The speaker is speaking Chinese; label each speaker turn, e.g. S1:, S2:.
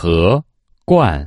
S1: 和冠。